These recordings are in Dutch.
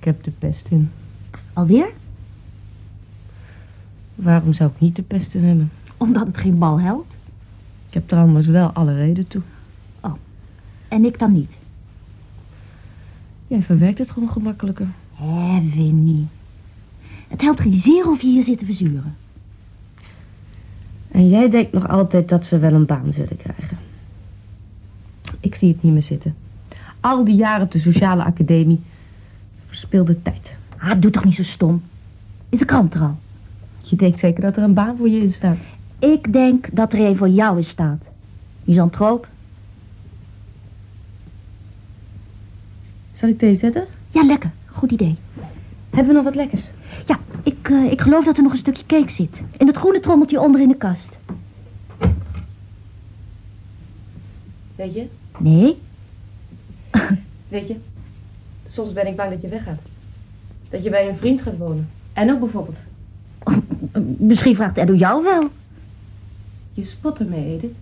Ik heb de pest in. Alweer? Waarom zou ik niet de pest in hebben? Omdat het geen bal helpt. Ik heb er anders wel alle reden toe. En ik dan niet. Jij verwerkt het gewoon gemakkelijker. Hé, Winnie. Het helpt geen zeer of je hier zit te verzuren. En jij denkt nog altijd dat we wel een baan zullen krijgen. Ik zie het niet meer zitten. Al die jaren op de sociale academie. Verspilde tijd. Ah, doe toch niet zo stom. Is de krant er al? Je denkt zeker dat er een baan voor je in staat. Ik denk dat er een voor jou in staat. Misantroop. Zal ik thee zetten? Ja, lekker. Goed idee. Hebben we nog wat lekkers? Ja, ik, eh, ik geloof dat er nog een stukje cake zit. In het groene trommeltje onder in de kast. Weet je? Nee? Weet je? Soms ben ik bang dat je weggaat. Dat je bij een vriend gaat wonen. En ook bijvoorbeeld. Misschien vraagt Edo jou wel. Je spot ermee, Edith.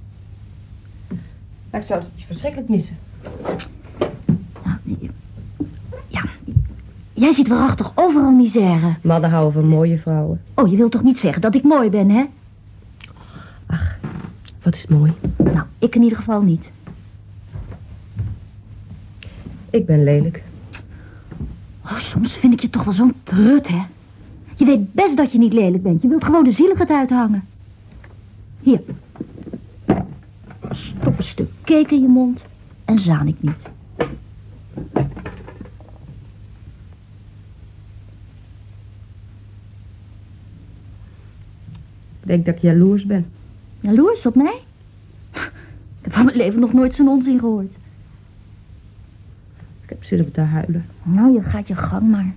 Maar ik zou het je verschrikkelijk missen. Nou, nee. Ja, jij ziet waarachtig overal misère. Mannen houden van mooie vrouwen. Oh, je wilt toch niet zeggen dat ik mooi ben, hè? Wat is mooi. Nou, ik in ieder geval niet. Ik ben lelijk. Oh, soms vind ik je toch wel zo'n prut, hè? Je weet best dat je niet lelijk bent. Je wilt gewoon de zieligheid uithangen. Hier. Stop een stuk cake in je mond en zaan ik niet. Ik denk dat ik jaloers ben. Jaloers op mij? Ik heb van mijn leven nog nooit zo'n onzin gehoord. Zin om te huilen. Nou, je gaat je gang maar.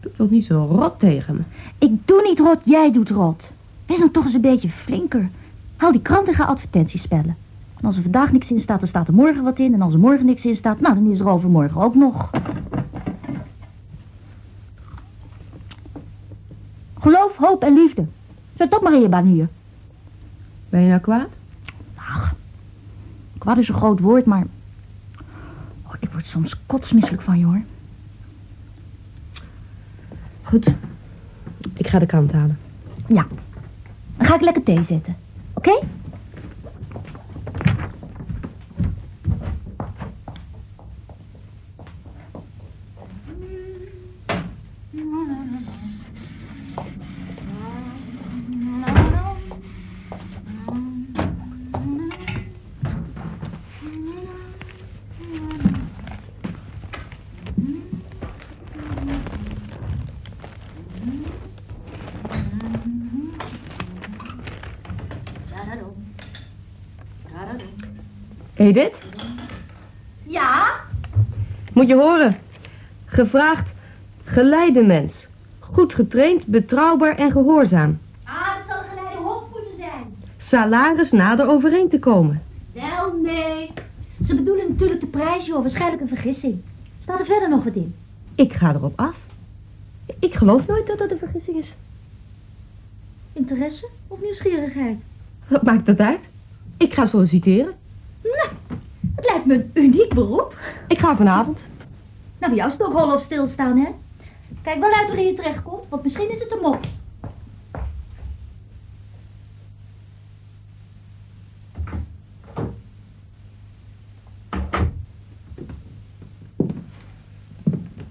Doe toch niet zo rot tegen me. Ik doe niet rot, jij doet rot. Wees dan toch eens een beetje flinker. Haal die krant en ga advertenties spellen. En als er vandaag niks in staat, dan staat er morgen wat in. En als er morgen niks in staat, nou, dan is er overmorgen ook nog. Geloof, hoop en liefde. Zet dat maar in je baan hier. Ben je nou kwaad? Ach, kwaad is een groot woord, maar... Ik word soms kotsmisselijk van je, hoor. Goed. Ik ga de krant halen. Ja. Dan ga ik lekker thee zetten. Oké? Edith? Ja? Moet je horen. Gevraagd geleide mens. Goed getraind, betrouwbaar en gehoorzaam. Ah, dat zal een geleide hoofd moeten zijn. Salaris nader overeen te komen. Wel, nee. Ze bedoelen natuurlijk de prijs, joh. Waarschijnlijk een vergissing. Staat er verder nog wat in? Ik ga erop af. Ik geloof nooit dat dat een vergissing is. Interesse of nieuwsgierigheid? Wat maakt dat uit? Ik ga solliciteren. Nou, het lijkt me een uniek beroep. Ik ga vanavond. Nou, bij jou is het ook hol of stilstaan, hè? Kijk wel uit waarin je terechtkomt, want misschien is het een mop.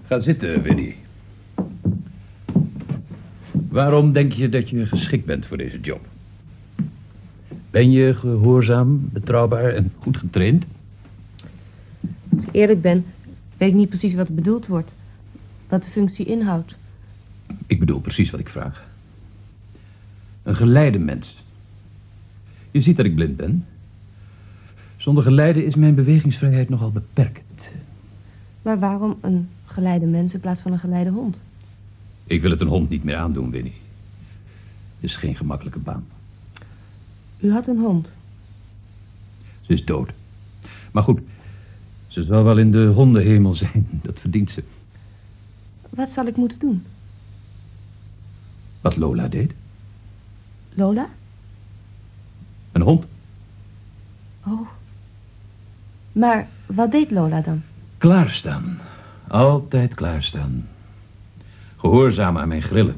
Ga zitten, Winnie. Waarom denk je dat je geschikt bent voor deze job? Ben je gehoorzaam, betrouwbaar en goed getraind? Als ik eerlijk ben, weet ik niet precies wat er bedoeld wordt. Wat de functie inhoudt. Ik bedoel precies wat ik vraag. Een geleide mens. Je ziet dat ik blind ben. Zonder geleide is mijn bewegingsvrijheid nogal beperkt. Maar waarom een geleide mens in plaats van een geleide hond? Ik wil het een hond niet meer aandoen, Winnie. Het is geen gemakkelijke baan. U had een hond. Ze is dood. Maar goed, ze zal wel in de hondenhemel zijn. Dat verdient ze. Wat zal ik moeten doen? Wat Lola deed. Lola? Een hond. Oh. Maar wat deed Lola dan? Klaarstaan. Altijd klaarstaan. Gehoorzaam aan mijn grillen.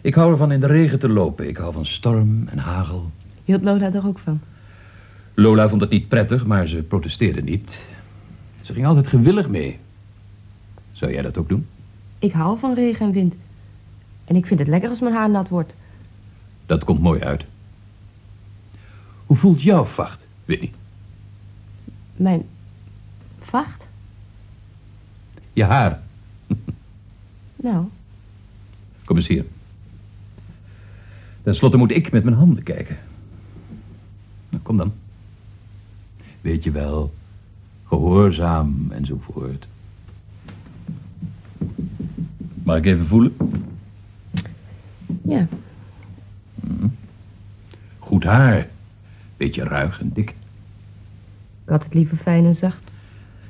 Ik hou ervan in de regen te lopen. Ik hou van storm en hagel. Hield Lola er ook van? Lola vond het niet prettig, maar ze protesteerde niet. Ze ging altijd gewillig mee. Zou jij dat ook doen? Ik hou van regen en wind. En ik vind het lekker als mijn haar nat wordt. Dat komt mooi uit. Hoe voelt jouw vacht, Whitney? Mijn vacht? Je haar. Nou, Kom eens hier. Ten slotte moet ik met mijn handen kijken. Nou, kom dan. Weet je wel, gehoorzaam enzovoort. Mag ik even voelen? ja. Goed haar. Beetje ruig en dik. Ik had het liever fijn en zacht.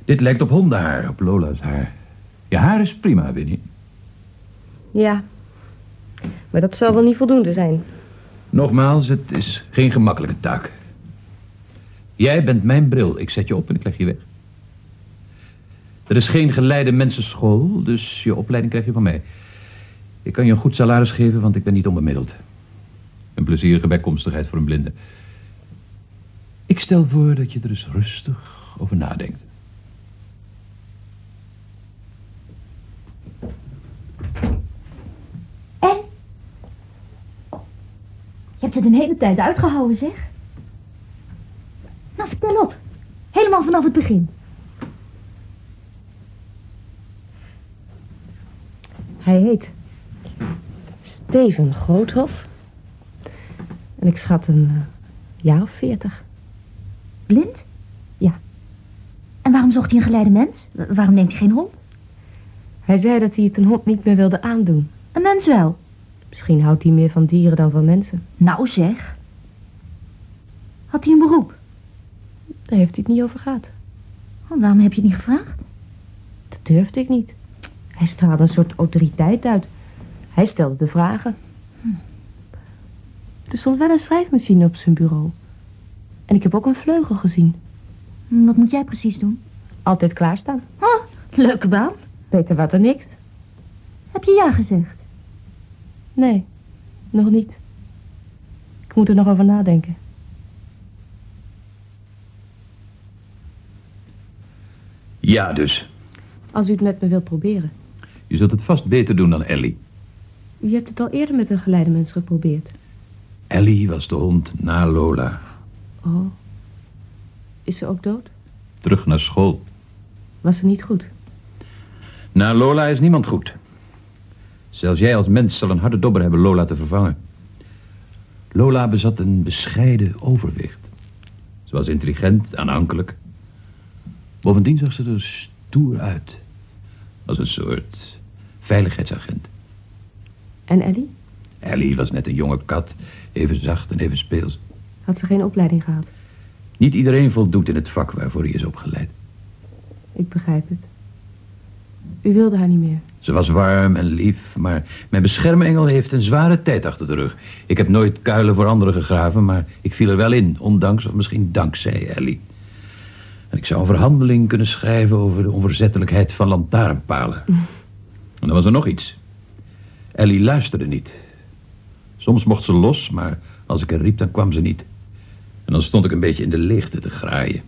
Dit lijkt op hondenhaar, op Lola's haar. Je haar is prima, Winnie. Ja. Maar dat zal wel niet voldoende zijn. Nogmaals, het is geen gemakkelijke taak. Jij bent mijn bril. Ik zet je op en ik leg je weg. Er is geen geleide mensenschool, dus je opleiding krijg je van mij. Ik kan je een goed salaris geven, want ik ben niet onbemiddeld. Een plezierige bijkomstigheid voor een blinde. Ik stel voor dat je er eens rustig over nadenkt. En? Je hebt het een hele tijd uitgehouden, zeg. Nou, vertel op. Helemaal vanaf het begin. Hij heet Steven Groothof. En ik schat een eh, jaar of veertig. Blind? Ja. En waarom zocht hij een geleide mens? Wa- Waarom neemt hij geen hond? Hij zei dat hij het een hond niet meer wilde aandoen. Een mens wel. Misschien houdt hij meer van dieren dan van mensen. Nou zeg. Had hij een beroep? Daar heeft hij het niet over gehad. Oh, waarom heb je het niet gevraagd? Dat durfde ik niet. Hij straalde een soort autoriteit uit. Hij stelde de vragen. Er stond wel een schrijfmachine op zijn bureau. En ik heb ook een vleugel gezien. Hm, Wat moet jij precies doen? Altijd klaarstaan. Oh, leuke baan. Beter wat dan niks. Heb je ja gezegd? Nee, nog niet. Ik moet er nog over nadenken. Ja, dus. Als u het met me wilt proberen. Je zult het vast beter doen dan Ellie. U hebt het al eerder met een geleide mens geprobeerd. Ellie was de hond na Lola. Oh. Is ze ook dood? Terug naar school. Was ze niet goed? Na Lola is niemand goed. Zelfs jij als mens zal een harde dobber hebben Lola te vervangen. Lola bezat een bescheiden overwicht. Ze was intelligent, aanhankelijk. Bovendien zag ze er stoer uit. Als een soort veiligheidsagent. En Ellie? Ellie was net een jonge kat, even zacht en even speels. Had ze geen opleiding gehad? Niet iedereen voldoet in het vak waarvoor hij is opgeleid. Ik begrijp het. U wilde haar niet meer. Ze was warm en lief, maar mijn beschermengel heeft een zware tijd achter de rug. Ik heb nooit kuilen voor anderen gegraven, maar ik viel er wel in, ondanks of misschien dankzij Ellie. En ik zou een verhandeling kunnen schrijven over de onverzettelijkheid van lantaarnpalen. En dan was er nog iets. Ellie luisterde niet. Soms mocht ze los, maar als ik er riep, dan kwam ze niet. En dan stond ik een beetje in de leegte te graaien.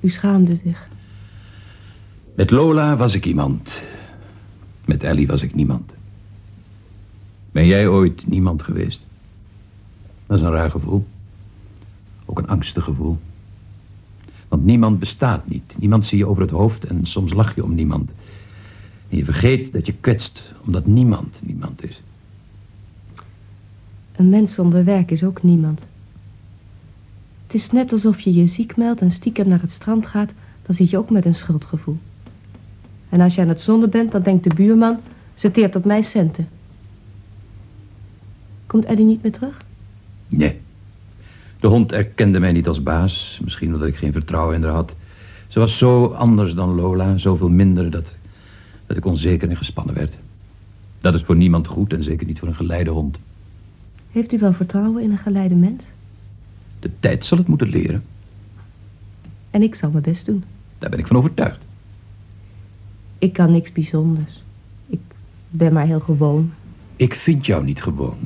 U schaamde zich. Met Lola was ik iemand. Met Ellie was ik niemand. Ben jij ooit niemand geweest? Dat is een raar gevoel. Ook een angstig gevoel. Want niemand bestaat niet. Niemand zie je over het hoofd en soms lach je om niemand. En je vergeet dat je kwetst omdat niemand niemand is. Een mens zonder werk is ook niemand. Het is net alsof je je ziek meldt en stiekem naar het strand gaat, dan zit je ook met een schuldgevoel. En als je aan het zonnen bent, dan denkt de buurman, ze teert op mijn centen. Komt Eddie niet meer terug? Nee. De hond erkende mij niet als baas. Misschien omdat ik geen vertrouwen in haar had. Ze was zo anders dan Lola. Zoveel minder dat, dat ik onzeker en gespannen werd. Dat is voor niemand goed en zeker niet voor een geleide hond. Heeft u wel vertrouwen in een geleide mens? De tijd zal het moeten leren. En ik zal mijn best doen. Daar ben ik van overtuigd. Ik kan niks bijzonders. Ik ben maar heel gewoon. Ik vind jou niet gewoon.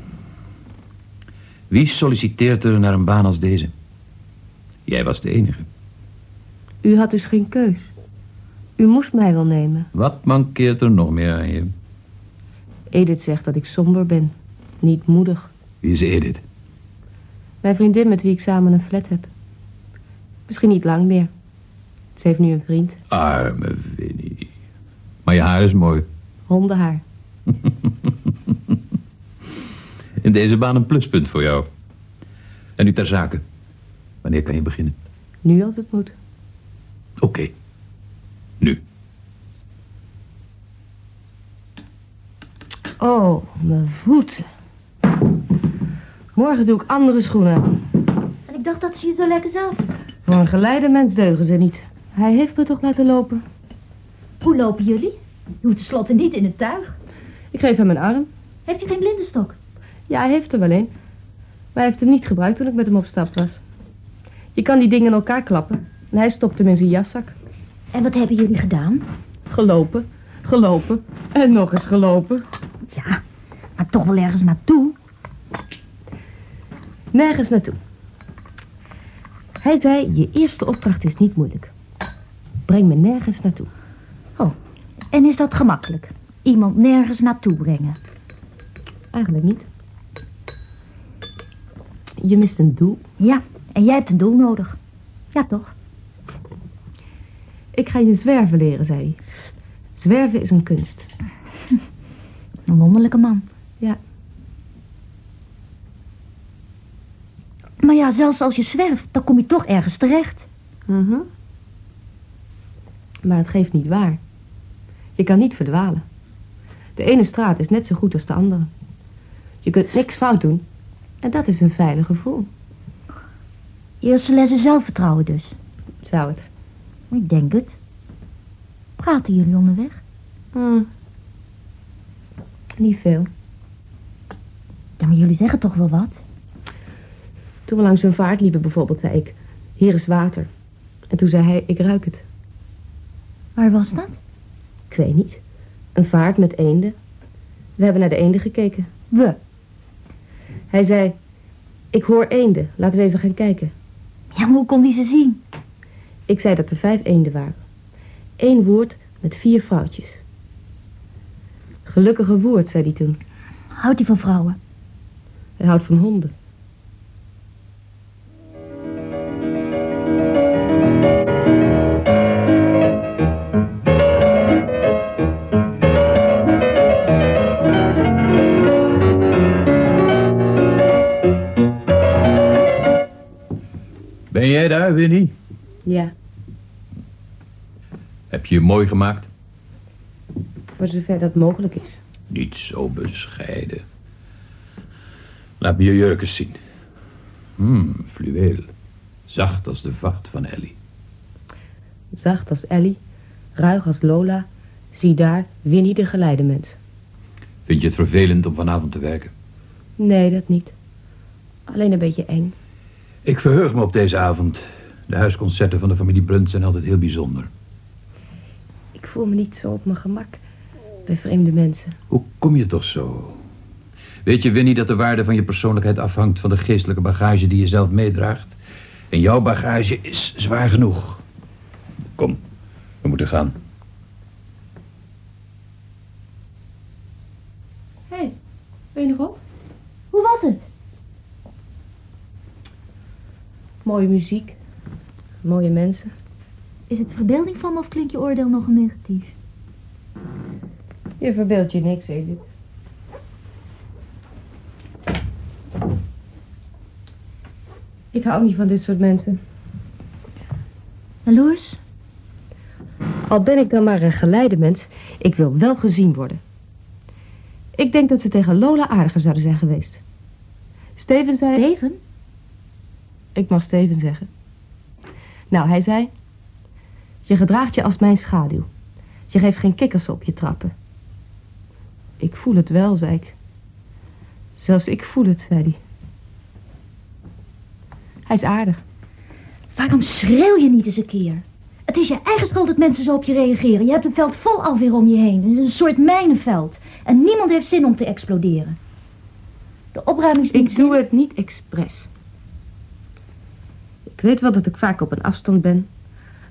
Wie solliciteert er naar een baan als deze? Jij was de enige. U had dus geen keus. U moest mij wel nemen. Wat mankeert er nog meer aan je? Edith zegt dat ik somber ben. Niet moedig. Wie is Edith? Mijn vriendin met wie ik samen een flat heb. Misschien niet lang meer. Ze heeft nu een vriend. Arme Winnie. Maar je haar is mooi. Hondenhaar. Deze baan een pluspunt voor jou. En nu ter zake. Wanneer kan je beginnen? Nu als het moet. Oké. Nu. Oh, mijn voeten. Morgen doe ik andere schoenen aan. En ik dacht dat ze je zo lekker zaten. Voor een geleide mens deugen ze niet. Hij heeft me toch laten lopen. Hoe lopen jullie? Je hoeft tenslotte niet in het tuig. Ik geef hem een arm. Heeft hij geen blindenstok? Ja, hij heeft er wel een. Maar hij heeft hem niet gebruikt toen ik met hem op stap was. Je kan die dingen in elkaar klappen. En hij stopt hem in zijn jaszak. En wat hebben jullie gedaan? Gelopen, gelopen en nog eens gelopen. Ja, maar toch wel ergens naartoe. Nergens naartoe. Hij zei, je eerste opdracht is niet moeilijk. Breng me nergens naartoe. Oh, en is dat gemakkelijk? Iemand nergens naartoe brengen? Eigenlijk niet. Je mist een doel. Ja, en jij hebt een doel nodig. Ja, toch? Ik ga je zwerven leren, zei hij. Zwerven is een kunst. Een wonderlijke man. Ja. Maar ja, zelfs als je zwerft, dan kom je toch ergens terecht. Mhm. Maar het geeft niet waar. Je kan niet verdwalen. De ene straat is net zo goed als de andere. Je kunt niks fout doen. En dat is een veilig gevoel. Eerste lessen zelfvertrouwen dus. Zou het. Ik denk het. Praten jullie onderweg? Hm. Niet veel. Ja, maar jullie zeggen toch wel wat? Toen we langs een vaart liepen bijvoorbeeld, zei ik... Hier is water. En toen zei hij, ik ruik het. Waar was dat? Ik weet niet. Een vaart met eenden. We hebben naar de eenden gekeken. We. Hij zei, ik hoor eenden. Laten we even gaan kijken. Ja, maar hoe kon die ze zien? Ik zei dat er vijf eenden waren. Eén woord met vier vrouwtjes. Gelukkige woord, zei hij toen. Houdt hij van vrouwen? Hij houdt van honden. Jij daar, Winnie? Ja, Heb je je mooi gemaakt? voor zover dat mogelijk is. Niet zo bescheiden. Laat me je jurk eens zien. Hmm, fluweel. Zacht als de vacht van Ellie. Zacht als Ellie, ruig als Lola. Zie daar, Winnie de geleidemens. Vind je het vervelend om vanavond te werken? Nee, dat niet. Alleen een beetje eng. Ik verheug me op deze avond. De huisconcerten van de familie Brunt zijn altijd heel bijzonder. Ik voel me niet zo op mijn gemak bij vreemde mensen. Hoe kom je toch zo? Weet je, Winnie, dat de waarde van je persoonlijkheid afhangt van de geestelijke bagage die je zelf meedraagt? En jouw bagage is zwaar genoeg. Kom, we moeten gaan. Hé, hey, ben je nog op? Hoe was het? Mooie muziek. Mooie mensen. Is het verbeelding van me of klinkt je oordeel nog negatief? Je verbeeldt je niks, Edith. Ik hou niet van dit soort mensen. En Loers? Al ben ik dan maar een geleidemens, ik wil wel gezien worden. Ik denk dat ze tegen Lola aardiger zouden zijn geweest. Steven zei... Steven? Ik mag Steven zeggen. Nou, hij zei... Je gedraagt je als mijn schaduw. Je geeft geen kikkers op je trappen. Ik voel het wel, zei ik. Zelfs ik voel het, zei hij. Hij is aardig. Waarom schreeuw je niet eens een keer? Het is je eigen schuld dat mensen zo op je reageren. Je hebt een veld vol afweer om je heen. Een soort mijnenveld. En niemand heeft zin om te exploderen. De opruimingsdienst... Ik doe het niet expres. Ik weet wel dat ik vaak op een afstand ben.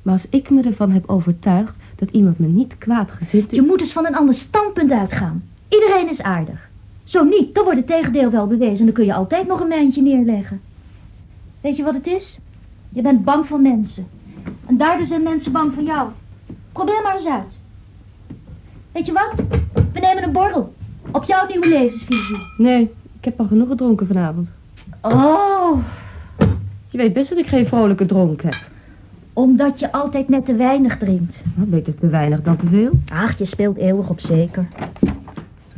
Maar als ik me ervan heb overtuigd dat iemand me niet kwaad gezind is... Je moet eens van een ander standpunt uitgaan. Iedereen is aardig. Zo niet, dan wordt het tegendeel wel bewezen. En dan kun je altijd nog een mijntje neerleggen. Weet je wat het is? Je bent bang voor mensen. En daardoor zijn mensen bang voor jou. Probeer maar eens uit. Weet je wat? We nemen een borrel. Op jouw nieuwe levensvisie. Nee, ik heb al genoeg gedronken vanavond. Oh, Je weet best dat ik geen vrolijke dronk heb. omdat je altijd net te weinig drinkt. Nou, beter te weinig dan te veel. Ach, je speelt eeuwig op zeker.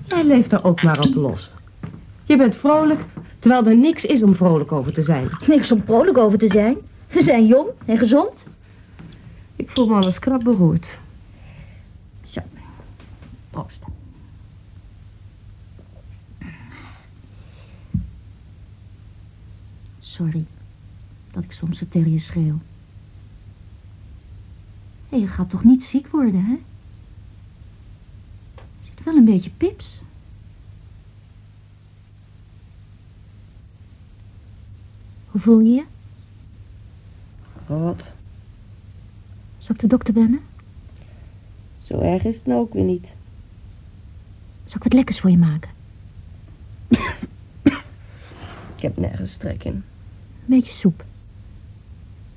Jij leeft er ook maar op los. Je bent vrolijk, terwijl er niks is om vrolijk over te zijn. Niks om vrolijk over te zijn. We zijn jong en gezond. Ik voel me alles krap beroerd. Zo. Proost. Sorry dat ik soms zo tegen je schreeuw. Hé, je gaat toch niet ziek worden, hè? Je zit wel een beetje pips. Hoe voel je je? Wat? Zal ik de dokter bellen? Zo erg is het nou ook weer niet. Zal ik wat lekkers voor je maken? Ik heb nergens trek in. Een beetje soep.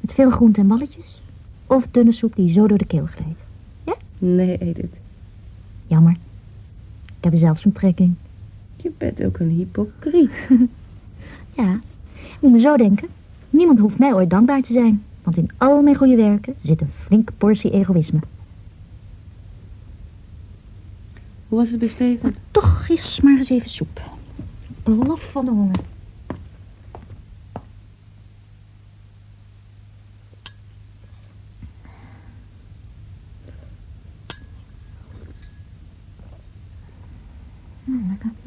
Met veel groenten en balletjes. Of dunne soep die zo door de keel gleed. Nee, Edith. Jammer. Ik heb er zelfs een trek in. Je bent ook een hypocriet. Ja, moet me zo denken. Niemand hoeft mij ooit dankbaar te zijn. Want in al mijn goede werken zit een flinke portie egoïsme. Hoe was het bij Steven? Toch is maar eens even soep. Lof van de honger.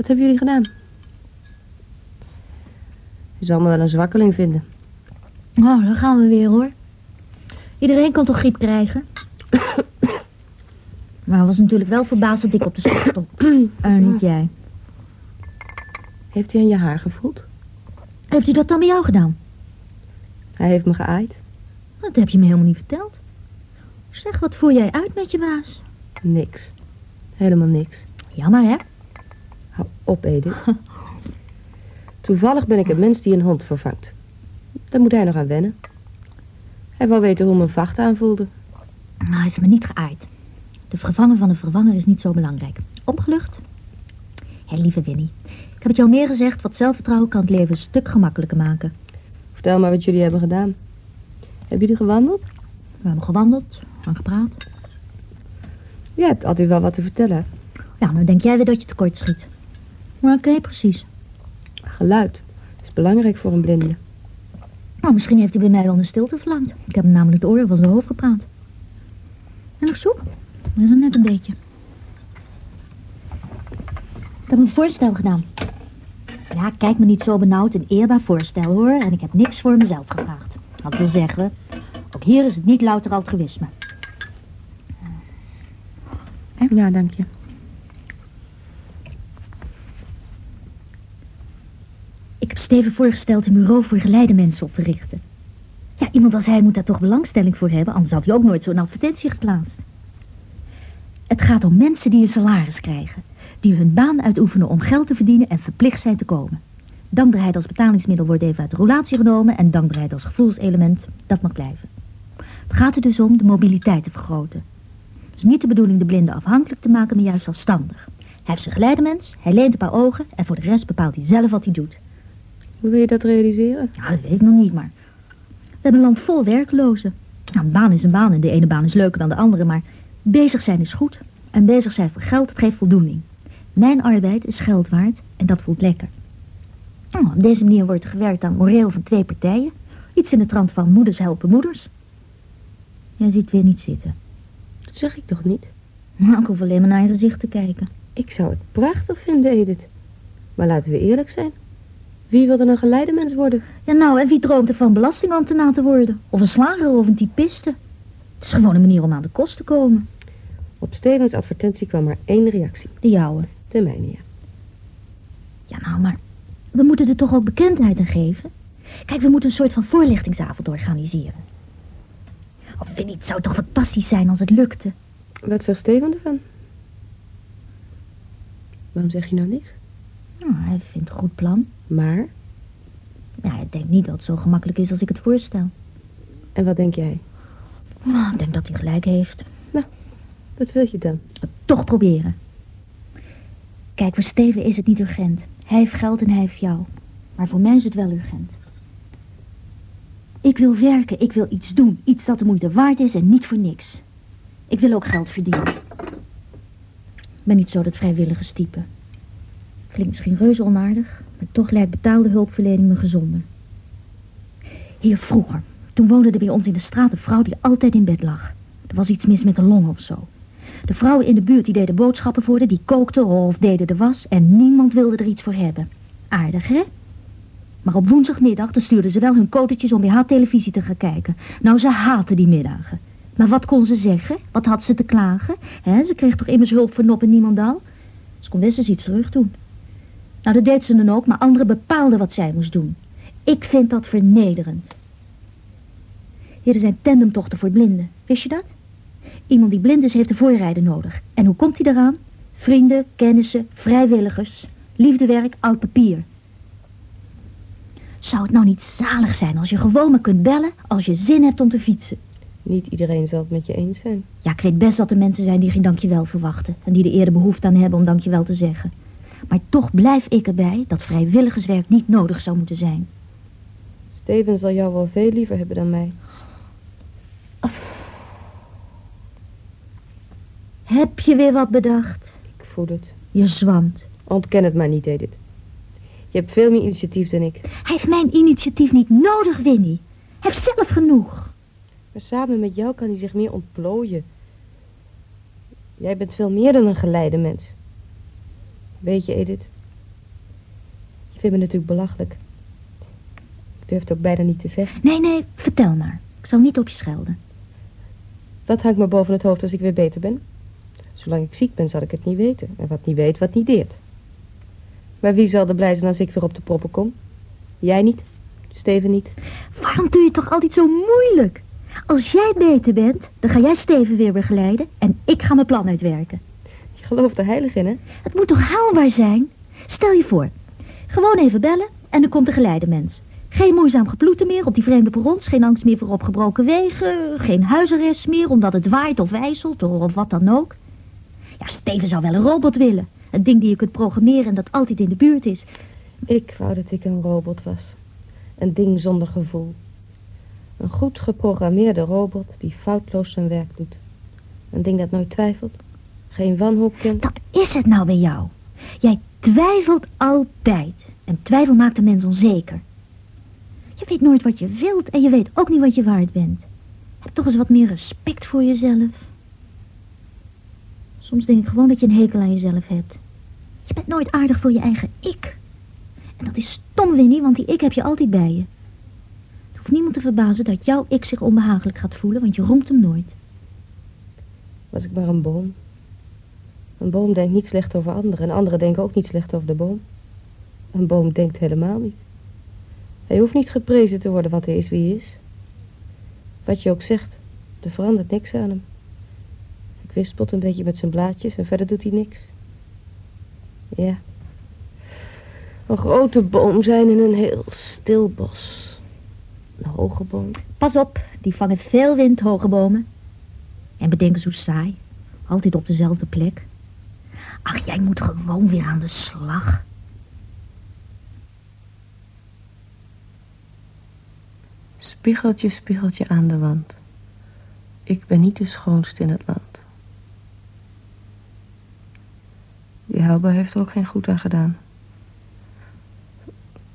Hebben jullie gedaan? Je zal me wel een zwakkeling vinden. Nou, dan gaan we weer hoor. Iedereen kan toch griep krijgen? maar hij was natuurlijk wel verbaasd dat ik op de schop stond. En niet jij. Heeft hij aan je haar gevoeld? Heeft hij dat dan bij jou gedaan? Hij heeft me geaaid. Dat heb je me helemaal niet verteld. Zeg, wat voer jij uit met je baas? Niks. Helemaal niks. Jammer, hè? Hou op, Edith. Toevallig ben ik een mens die een hond vervangt. Daar moet hij nog aan wennen. Hij wou weten hoe mijn vacht aanvoelde. Nou, hij heeft me niet geaaid. De vervanger van de vervanger is niet zo belangrijk. Opgelucht? Hé, lieve Winnie. Ik heb het jou meer gezegd, wat zelfvertrouwen kan het leven een stuk gemakkelijker maken. Vertel maar wat jullie hebben gedaan. Hebben jullie gewandeld? We hebben gewandeld en gepraat. Je hebt altijd wel wat te vertellen. Ja, nou denk jij weer dat je tekort schiet. Maar oké, precies. Geluid is belangrijk voor een blinde. Nou, misschien heeft hij bij mij wel een stilte verlangd. Ik heb hem namelijk de oren van zijn hoofd gepraat. En nog soep? Dat is er net een beetje. Ik heb een voorstel gedaan. Ja, kijk me niet zo benauwd. Een eerbaar voorstel, hoor. En ik heb niks voor mezelf gevraagd. Dat wil zeggen, ook hier is het niet louter altruïsme. Ja, dank je. Ik heb Steven voorgesteld een bureau voor geleide mensen op te richten. Ja, iemand als hij moet daar toch belangstelling voor hebben, anders had hij ook nooit zo'n advertentie geplaatst. Het gaat om mensen die een salaris krijgen, die hun baan uitoefenen om geld te verdienen en verplicht zijn te komen. Dankbaarheid als betalingsmiddel wordt even uit de roulatie genomen en dankbaarheid als gevoelselement, dat mag blijven. Het gaat er dus om de mobiliteit te vergroten. Het is niet de bedoeling de blinde afhankelijk te maken, maar juist zelfstandig. Hij is een geleidemens, hij leent een paar ogen en voor de rest bepaalt hij zelf wat hij doet. Hoe wil je dat realiseren? Ja, dat weet ik nog niet, maar... We hebben een land vol werklozen. Nou, een baan is een baan en de ene baan is leuker dan de andere, maar... Bezig zijn is goed. En bezig zijn voor geld, dat geeft voldoening. Mijn arbeid is geld waard en dat voelt lekker. Nou, op deze manier wordt er gewerkt aan moreel van twee partijen. Iets in de trant van moeders helpen moeders. Jij ziet weer niet zitten. Dat zeg ik toch niet? Nou, ik hoef alleen maar naar je gezicht te kijken. Ik zou het prachtig vinden, Edith. Maar laten we eerlijk zijn. Wie wil er een geleidemens worden? Ja, nou, en wie droomt er van belastingambtenaar te worden? Of een slager of een typiste? Het is gewoon een manier om aan de kost te komen. Op Stevens advertentie kwam maar één reactie. De jouwe. De mijne, ja. Ja, nou, maar we moeten er toch ook bekendheid aan geven? Kijk, we moeten een soort van voorlichtingsavond organiseren. Of Winnie, het zou toch fantastisch zijn als het lukte. Wat zegt Steven ervan? Waarom zeg je nou niks? Nou, hij vindt het een goed plan. Maar, Ja, hij denkt niet dat het zo gemakkelijk is als ik het voorstel. en wat denk jij? Nou, ik denk dat hij gelijk heeft. Wat wil je dan? Toch proberen. Kijk, voor Steven is het niet urgent. Hij heeft geld en hij heeft jou. Maar voor mij is het wel urgent. Ik wil werken, ik wil iets doen. Iets dat de moeite waard is en niet voor niks. Ik wil ook geld verdienen. Ik ben niet zo dat vrijwilligerstype. Klinkt misschien reuze onaardig, maar toch lijkt betaalde hulpverlening me gezonder. Hier vroeger, toen woonde er bij ons in de straat een vrouw die altijd in bed lag. Er was iets mis met de long of zo. De vrouwen in de buurt die deden boodschappen voor haar, die kookten of deden de was en niemand wilde er iets voor hebben. Aardig, hè? Maar op woensdagmiddag dan stuurden ze wel hun kotertjes om bij haar televisie te gaan kijken. Nou, ze haatte die middagen. Maar wat kon ze zeggen? Wat had ze te klagen? Ze kreeg toch immers hulp voor nop en niemandal? Ze kon best eens iets terug doen. Nou, dat deed ze dan ook, maar anderen bepaalden wat zij moest doen. Ik vind dat vernederend. Hier er zijn tandemtochten voor blinden. Wist je dat? Iemand die blind is, heeft een voorrijder nodig. En hoe komt hij eraan? Vrienden, kennissen, vrijwilligers, liefdewerk, oud papier. Zou het nou niet zalig zijn als je gewoon maar kunt bellen als je zin hebt om te fietsen? Niet iedereen zal het met je eens zijn. Ja, ik weet best dat er mensen zijn die geen dankjewel verwachten. En die er eerder behoefte aan hebben om dankjewel te zeggen. Maar toch blijf ik erbij dat vrijwilligerswerk niet nodig zou moeten zijn. Steven zal jou wel veel liever hebben dan mij. Heb je weer wat bedacht? Ik voel het. Je zwamt. Ontken het maar niet, Edith. Je hebt veel meer initiatief dan ik. Hij heeft mijn initiatief niet nodig, Winnie. Hij heeft zelf genoeg. Maar samen met jou kan hij zich meer ontplooien. Jij bent veel meer dan een geleide mens. Weet je, Edith? Je vindt me natuurlijk belachelijk. Ik durf het ook bijna niet te zeggen. Nee, nee, vertel maar. Ik zal niet op je schelden. Wat hangt me boven het hoofd als ik weer beter ben? Zolang ik ziek ben, zal ik het niet weten. En wat niet weet, wat niet deert. Maar wie zal er blij zijn als ik weer op de proppen kom? Jij niet? Steven niet? Waarom doe je toch altijd zo moeilijk? Als jij beter bent, dan ga jij Steven weer begeleiden en ik ga mijn plan uitwerken. Je gelooft er heilig in, hè? Het moet toch haalbaar zijn? Stel je voor, gewoon even bellen en dan komt de geleidemens. Geen moeizaam geploeten meer op die vreemde perrons, geen angst meer voor opgebroken wegen, geen huisarrest meer omdat het waait of wijzelt of wat dan ook. Ja, Steven zou wel een robot willen. Een ding die je kunt programmeren en dat altijd in de buurt is. Ik wou dat ik een robot was. Een ding zonder gevoel. Een goed geprogrammeerde robot die foutloos zijn werk doet. Een ding dat nooit twijfelt. Geen. Dat is het nou bij jou. Jij twijfelt altijd. En twijfel maakt de mens onzeker. Je weet nooit wat je wilt en je weet ook niet wat je waard bent. Heb toch eens wat meer respect voor jezelf. Soms denk ik gewoon dat je een hekel aan jezelf hebt. Je bent nooit aardig voor je eigen ik. En dat is stom, Winnie, want die ik heb je altijd bij je. Het hoeft niemand te verbazen dat jouw ik zich onbehagelijk gaat voelen, want je roemt hem nooit. Was ik maar een boom. Een boom denkt niet slecht over anderen. En anderen denken ook niet slecht over de boom. Een boom denkt helemaal niet. Hij hoeft niet geprezen te worden, want hij is wie hij is. Wat je ook zegt, er verandert niks aan hem. Ik wispelt een beetje met zijn blaadjes en verder doet hij niks. Ja. Een grote boom zijn in een heel stil bos. Een hoge boom. Pas op, die vangen veel wind, hoge bomen. En bedenken zo saai. Altijd op dezelfde plek. Ach, jij moet gewoon weer aan de slag. Spiegeltje, spiegeltje aan de wand. Ik ben niet de schoonste in het land. Die Helga heeft er ook geen goed aan gedaan.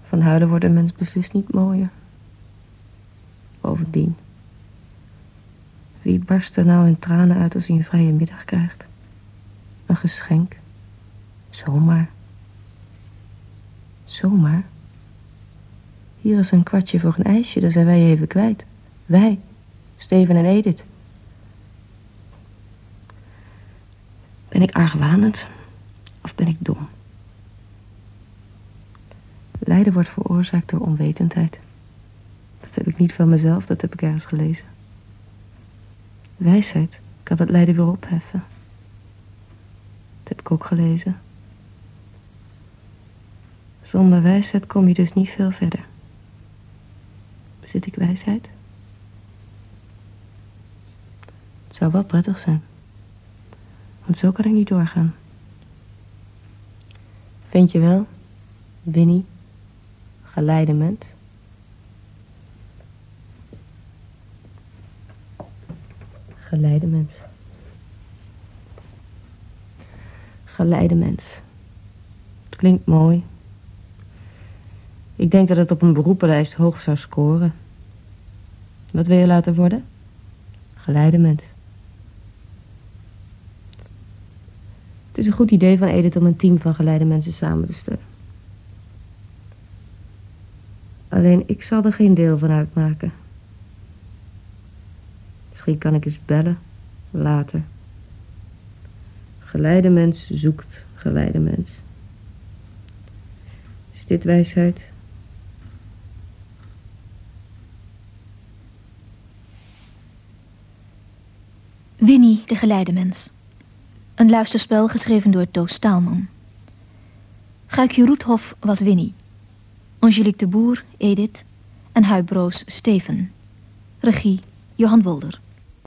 Van huilen wordt een mens beslist niet mooier. Bovendien. Wie barst er nou in tranen uit als hij een vrije middag krijgt? Een geschenk. Zomaar. Zomaar. Hier is een kwartje voor een ijsje, daar zijn wij even kwijt. Wij, Steven en Edith. Ben ik argwanend of ben ik dom? Lijden wordt veroorzaakt door onwetendheid. Dat heb ik niet van mezelf, dat heb ik ergens gelezen. Wijsheid kan dat lijden weer opheffen. Heb ik ook gelezen. Zonder wijsheid kom je dus niet veel verder. Bezit ik wijsheid? Het zou wel prettig zijn. Want zo kan ik niet doorgaan. Vind je wel, Winnie, geleide mens? Geleide mens. Geleide mens. Het klinkt mooi. Ik denk dat het op een beroepenlijst hoog zou scoren. Wat wil je laten worden? Geleide mens. Het is een goed idee van Edith om een team van geleide mensen samen te stellen. Alleen ik zal er geen deel van uitmaken. Misschien kan ik eens bellen, later. Geleide mens zoekt geleide mens. Is dit wijsheid? Winnie, de geleidemens. Een luisterspel geschreven door Toos Staalman. Guikje Roethof was Winnie. Angelique de Boer, Edith. En Huib Broos, Steven. Regie, Johan Wolder.